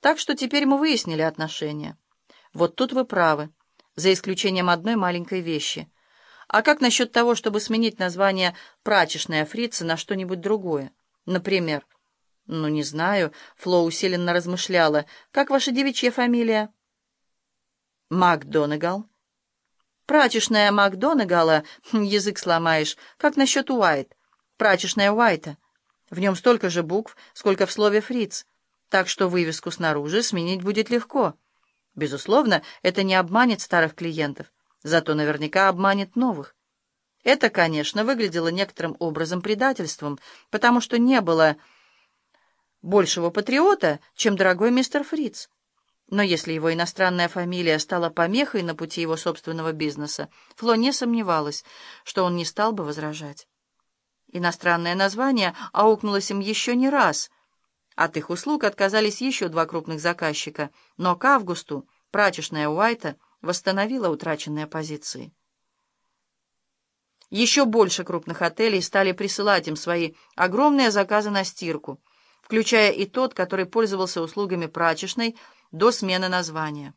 Так что теперь мы выяснили отношения. Вот тут вы правы, за исключением одной маленькой вещи. А как насчет того, чтобы сменить название «прачечная фрица» на что-нибудь другое? Например, ну, не знаю, Фло усиленно размышляла. Как ваша девичья фамилия? МакДонагал. Прачечная МакДонагала, язык сломаешь. Как насчет Уайт? Прачечная Уайта. В нем столько же букв, сколько в слове «фриц» так что вывеску снаружи сменить будет легко. Безусловно, это не обманет старых клиентов, зато наверняка обманет новых. Это, конечно, выглядело некоторым образом предательством, потому что не было большего патриота, чем дорогой мистер Фриц. Но если его иностранная фамилия стала помехой на пути его собственного бизнеса, Фло не сомневалась, что он не стал бы возражать. Иностранное название аукнулось им еще не раз — от их услуг отказались еще два крупных заказчика, но к августу прачечная Уайта восстановила утраченные позиции. Еще больше крупных отелей стали присылать им свои огромные заказы на стирку, включая и тот, который пользовался услугами прачечной до смены названия.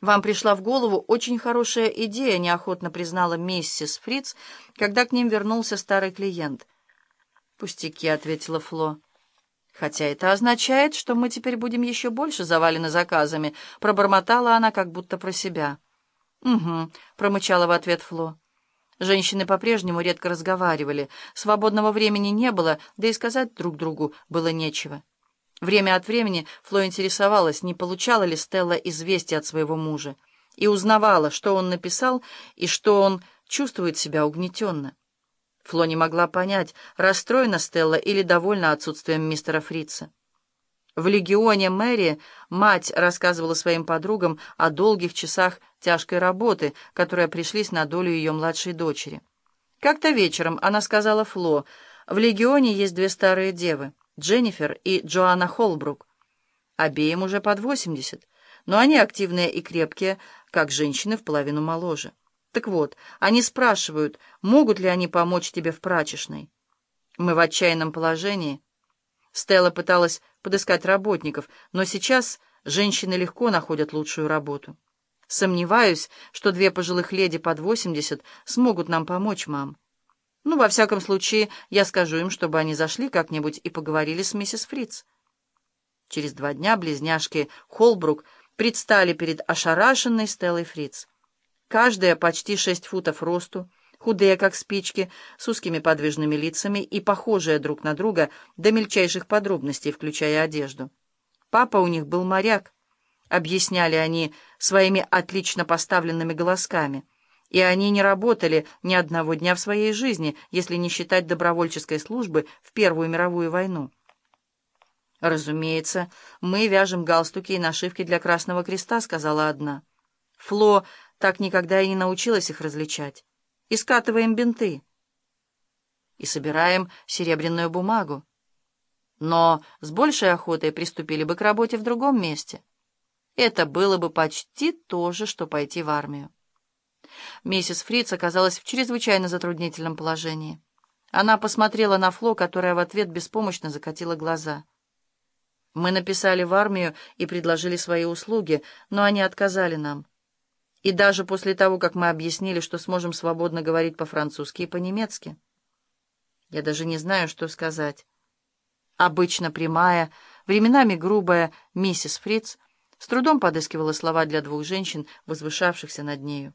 «Вам пришла в голову очень хорошая идея», — неохотно признала миссис Фриц, когда к ним вернулся старый клиент. «Пустяки», — ответила Фло. «Хотя это означает, что мы теперь будем еще больше завалены заказами», — пробормотала она как будто про себя. «Угу», — промычала в ответ Фло. Женщины по-прежнему редко разговаривали, свободного времени не было, да и сказать друг другу было нечего. Время от времени Фло интересовалась, не получала ли Стелла известия от своего мужа, и узнавала, что он написал и что он чувствует себя угнетенно. Фло не могла понять, расстроена Стелла или довольна отсутствием мистера Фрица. В легионе Мэри мать рассказывала своим подругам о долгих часах тяжкой работы, которые пришлись на долю ее младшей дочери. Как-то вечером она сказала Фло, «В легионе есть две старые девы, Дженнифер и Джоанна Холбрук. Обеим уже под восемьдесят, но они активные и крепкие, как женщины в половину моложе». Так вот, они спрашивают, могут ли они помочь тебе в прачечной. Мы в отчаянном положении. Стелла пыталась подыскать работников, но сейчас женщины легко находят лучшую работу. Сомневаюсь, что две пожилых леди под 80 смогут нам помочь, мам. Ну, во всяком случае, я скажу им, чтобы они зашли как-нибудь и поговорили с миссис Фриц. Через два дня близняшки Холбрук предстали перед ошарашенной Стеллой Фриц. Каждая почти шесть футов росту, худые, как спички, с узкими подвижными лицами и похожие друг на друга до мельчайших подробностей, включая одежду. Папа у них был моряк, объясняли они своими отлично поставленными голосками, и они не работали ни одного дня в своей жизни, если не считать добровольческой службы в Первую мировую войну. «Разумеется, мы вяжем галстуки и нашивки для Красного Креста», — сказала одна. Фло так никогда и не научилась их различать. И скатываем бинты. И собираем серебряную бумагу. Но с большей охотой приступили бы к работе в другом месте. Это было бы почти то же, что пойти в армию. Миссис Фриц оказалась в чрезвычайно затруднительном положении. Она посмотрела на Фло, которая в ответ беспомощно закатила глаза. Мы написали в армию и предложили свои услуги, но они отказали нам. И даже после того, как мы объяснили, что сможем свободно говорить по-французски и по-немецки. Я даже не знаю, что сказать. Обычно прямая, временами грубая миссис Фриц с трудом подыскивала слова для двух женщин, возвышавшихся над нею.